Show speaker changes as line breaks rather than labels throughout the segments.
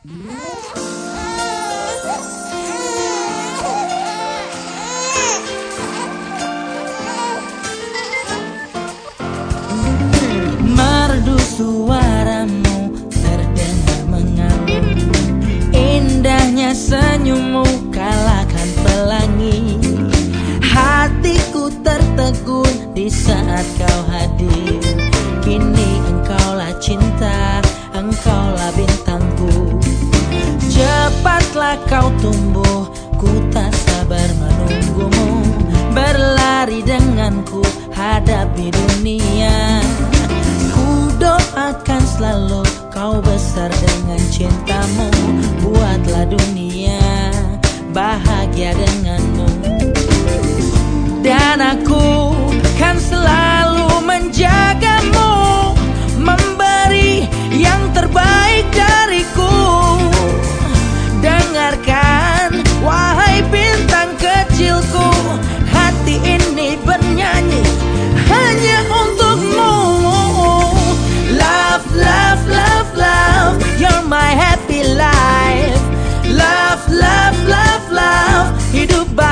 Merdu suaramu terdengar mengalun Indahnya senyummu kalahkan pelangi. Hatiku tertegun di saat kau tumbuh, ku tak sabar menunggumu. Berlari denganku hadapi dunia. Ku doakan selalu kau besar dengan cintamu. Buatlah dunia bahagia denganmu. Dan aku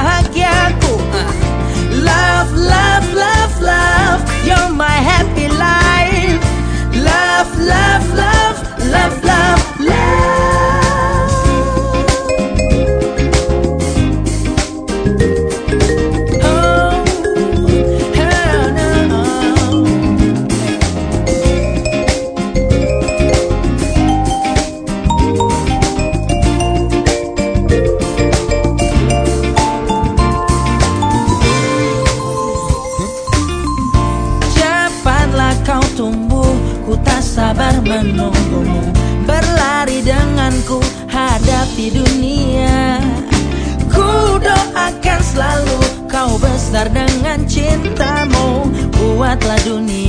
Bahagiaku Love, love, love, love. You're my happy life. Love, love, love, sabar menunggumu Berlari denganku Hadapi dunia. Ku doakan selalu Kau besar dengan cintamu Buatlah dunia